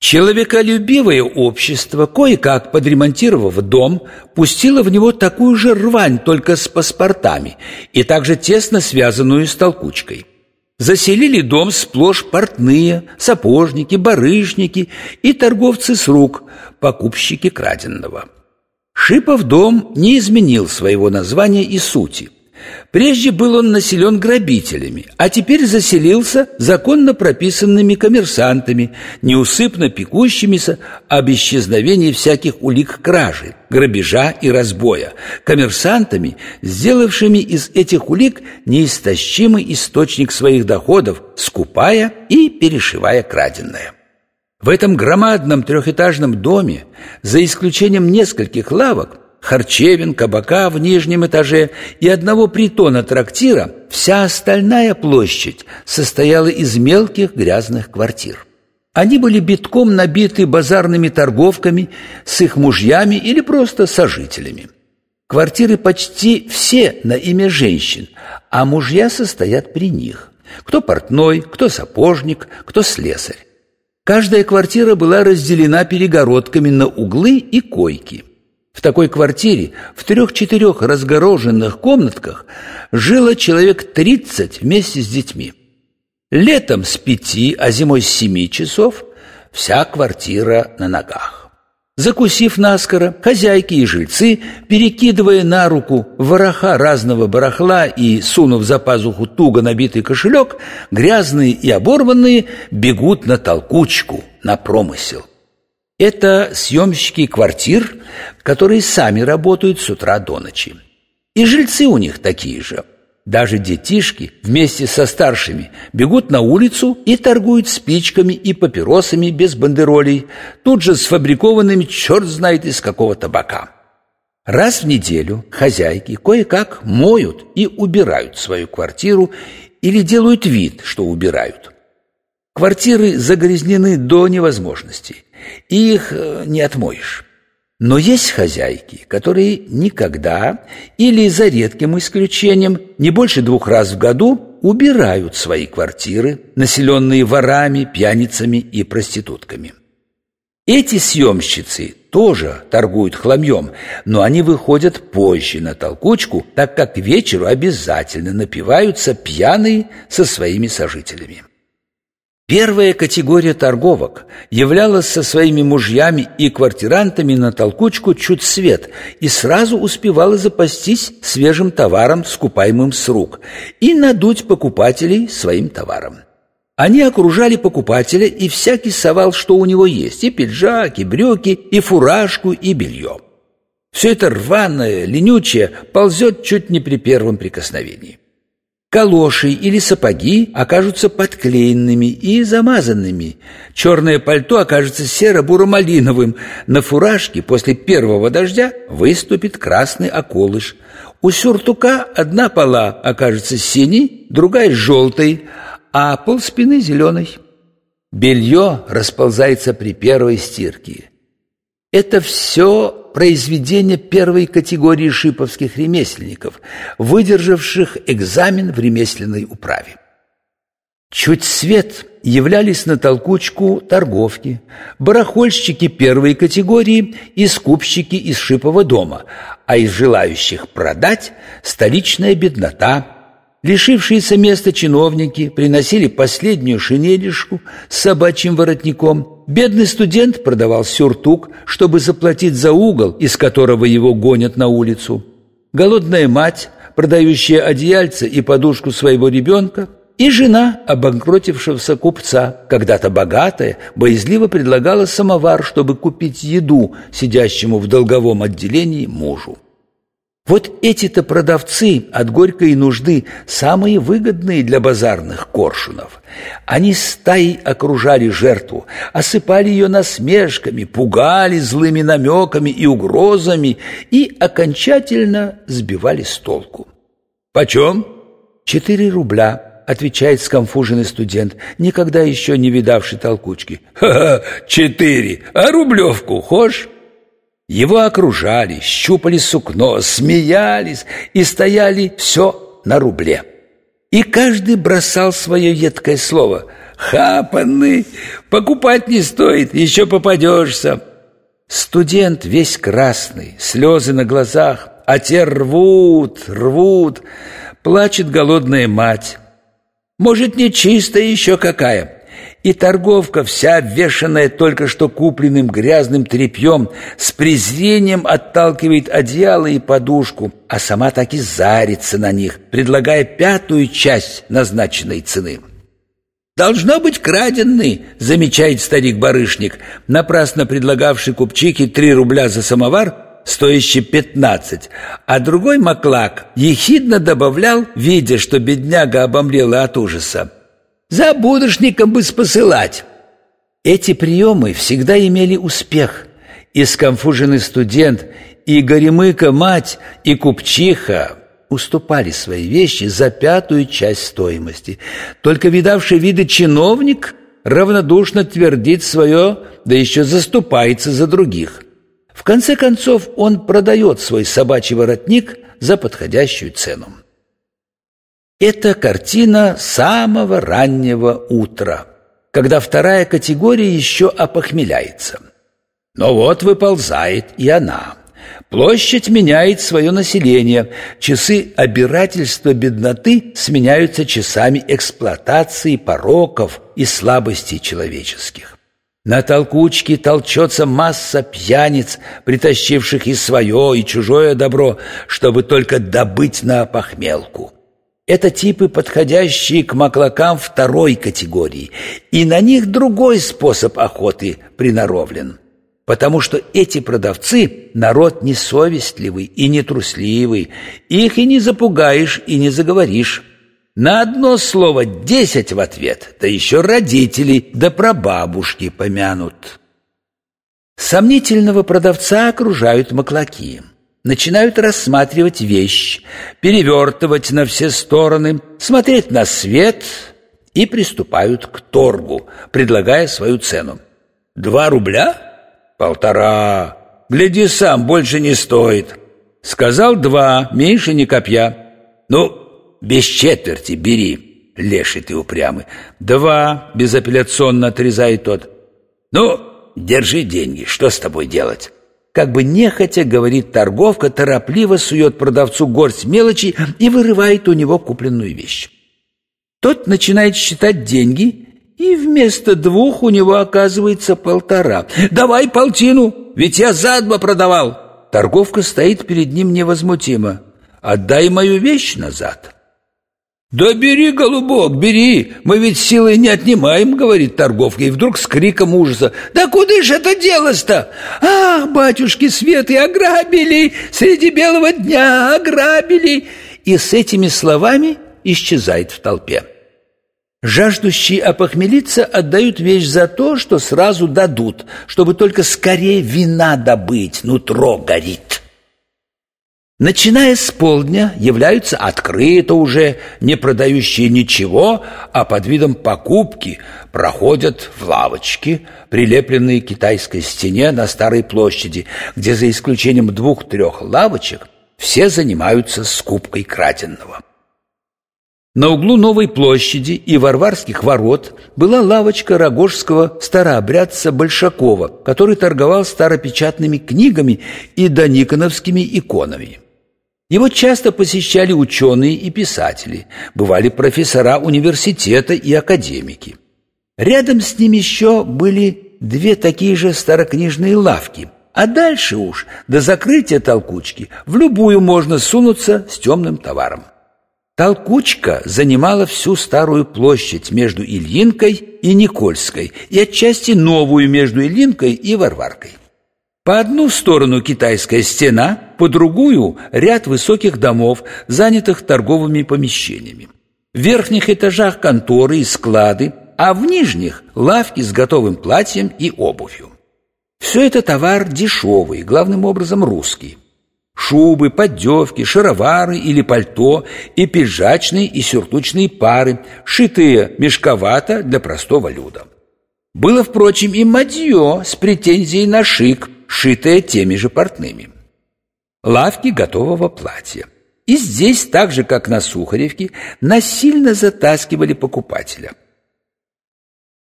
Человеколюбивое общество, кое-как подремонтировав дом, пустило в него такую же рвань, только с паспортами, и также тесно связанную с толкучкой. Заселили дом сплошь портные, сапожники, барышники и торговцы с рук, покупщики краденного. Шипов дом не изменил своего названия и сути – Прежде был он населен грабителями, а теперь заселился законно прописанными коммерсантами, неусыпно пекущимися об исчезновении всяких улик кражи, грабежа и разбоя, коммерсантами, сделавшими из этих улик неистощимый источник своих доходов, скупая и перешивая краденое. В этом громадном трехэтажном доме, за исключением нескольких лавок, харчевин, кабака в нижнем этаже и одного притона трактира, вся остальная площадь состояла из мелких грязных квартир. Они были битком набиты базарными торговками с их мужьями или просто сожителями. Квартиры почти все на имя женщин, а мужья состоят при них. Кто портной, кто сапожник, кто слесарь. Каждая квартира была разделена перегородками на углы и койки. В такой квартире в трех-четырех разгороженных комнатках жило человек тридцать вместе с детьми. Летом с пяти, а зимой с семи часов вся квартира на ногах. Закусив наскоро, хозяйки и жильцы, перекидывая на руку вороха разного барахла и сунув за пазуху туго набитый кошелек, грязные и оборванные бегут на толкучку, на промысел. Это съемщики квартир, которые сами работают с утра до ночи. И жильцы у них такие же. Даже детишки вместе со старшими бегут на улицу и торгуют спичками и папиросами без бандеролей, тут же сфабрикованными черт знает из какого табака. Раз в неделю хозяйки кое-как моют и убирают свою квартиру или делают вид, что убирают. Квартиры загрязнены до невозможности и их э, не отмоешь. Но есть хозяйки, которые никогда или за редким исключением не больше двух раз в году убирают свои квартиры, населенные ворами, пьяницами и проститутками. Эти съемщицы тоже торгуют хламьем, но они выходят позже на толкучку, так как к вечеру обязательно напиваются пьяные со своими сожителями. Первая категория торговок являлась со своими мужьями и квартирантами на толкучку чуть свет и сразу успевала запастись свежим товаром, скупаемым с рук, и надуть покупателей своим товаром. Они окружали покупателя, и всякий совал, что у него есть, и пиджак, и брюки, и фуражку, и белье. Все это рваное, ленючее ползет чуть не при первом прикосновении. Калоши или сапоги окажутся подклеенными и замазанными. Черное пальто окажется серо-буро-малиновым. На фуражке после первого дождя выступит красный околыш. У сюртука одна пола окажется синей, другая желтой, а пол спины зеленой. Белье расползается при первой стирке. Это все произведения первой категории шиповских ремесленников, выдержавших экзамен в ремесленной управе. Чуть свет являлись на толкучку торговки, барахольщики первой категории и скупщики из шипового дома, а из желающих продать столичная беднота – Лишившиеся места чиновники приносили последнюю шинелишку с собачьим воротником. Бедный студент продавал сюртук, чтобы заплатить за угол, из которого его гонят на улицу. Голодная мать, продающая одеяльце и подушку своего ребенка, и жена обанкротившегося купца, когда-то богатая, боязливо предлагала самовар, чтобы купить еду сидящему в долговом отделении мужу. Вот эти-то продавцы от горькой нужды самые выгодные для базарных коршунов. Они стаей окружали жертву, осыпали ее насмешками, пугали злыми намеками и угрозами и окончательно сбивали с толку. «Почем?» «Четыре рубля», — отвечает скомфуженный студент, никогда еще не видавший толкучки. «Ха-ха, четыре! А рублевку хошь?» Его окружали, щупали сукно, смеялись и стояли все на рубле. И каждый бросал свое едкое слово. «Хапаны! Покупать не стоит, еще попадешься!» Студент весь красный, слезы на глазах, а те рвут, рвут. Плачет голодная мать. Может, не чистая еще какая. И торговка, вся обвешанная только что купленным грязным тряпьем, с презрением отталкивает одеяло и подушку, а сама так и зарится на них, предлагая пятую часть назначенной цены. «Должно быть краденный», — замечает старик-барышник, напрасно предлагавший купчихе три рубля за самовар, стоящий пятнадцать, а другой маклак ехидно добавлял, видя, что бедняга обомлела от ужаса. «За будущником бы спосылать». Эти приемы всегда имели успех, и скомфуженный студент, и горемыка-мать, и купчиха уступали свои вещи за пятую часть стоимости. Только видавший виды чиновник равнодушно твердит свое, да еще заступается за других. В конце концов он продает свой собачий воротник за подходящую цену. Это картина самого раннего утра, когда вторая категория еще опохмеляется. Но вот выползает и она – Площадь меняет свое население. Часы обирательства бедноты сменяются часами эксплуатации пороков и слабостей человеческих. На толкучке толчется масса пьяниц, притащивших и свое, и чужое добро, чтобы только добыть на опохмелку. Это типы, подходящие к маклакам второй категории, и на них другой способ охоты приноровлен потому что эти продавцы – народ несовестливый и нетрусливый, их и не запугаешь, и не заговоришь. На одно слово десять в ответ, да еще родители, да прабабушки помянут. Сомнительного продавца окружают маклаки. Начинают рассматривать вещь, перевертывать на все стороны, смотреть на свет и приступают к торгу, предлагая свою цену. «Два рубля?» «Полтора. Гляди сам, больше не стоит». Сказал два, меньше не копья. «Ну, без четверти бери, леший ты упрямый». «Два», — безапелляционно отрезает тот. «Ну, держи деньги, что с тобой делать?» Как бы нехотя, говорит торговка, торопливо сует продавцу горсть мелочи и вырывает у него купленную вещь. Тот начинает считать деньги и вместо двух у него оказывается полтора. «Давай полтину, ведь я за два продавал!» Торговка стоит перед ним невозмутимо. «Отдай мою вещь назад!» «Да бери, голубок, бери! Мы ведь силой не отнимаем!» — говорит торговка, и вдруг с криком ужаса. «Да куда ж это делось-то? Ах, батюшки Светы, ограбили! Среди белого дня ограбили!» И с этими словами исчезает в толпе. Жаждущие опохмелиться отдают вещь за то, что сразу дадут, чтобы только скорее вина добыть, нутро горит. Начиная с полдня являются открыто уже, не продающие ничего, а под видом покупки проходят в лавочки, прилепленные к китайской стене на Старой площади, где за исключением двух-трех лавочек все занимаются скупкой краденного. На углу Новой площади и Варварских ворот была лавочка рогожского старообрядца Большакова, который торговал старопечатными книгами и дониконовскими иконами. Его часто посещали ученые и писатели, бывали профессора университета и академики. Рядом с ним еще были две такие же старокнижные лавки, а дальше уж, до закрытия толкучки, в любую можно сунуться с темным товаром. Толкучка занимала всю старую площадь между Ильинкой и Никольской и отчасти новую между Ильинкой и Варваркой. По одну сторону китайская стена, по другую ряд высоких домов, занятых торговыми помещениями. В верхних этажах конторы и склады, а в нижних – лавки с готовым платьем и обувью. Все это товар дешевый, главным образом русский шубы, поддевки, шаровары или пальто и пиджачные и сюртучные пары, шитые мешковато для простого люда. Было, впрочем, и мадье с претензией на шик, шитое теми же портными. Лавки готового платья. И здесь, так же как на Сухаревке, насильно затаскивали покупателя –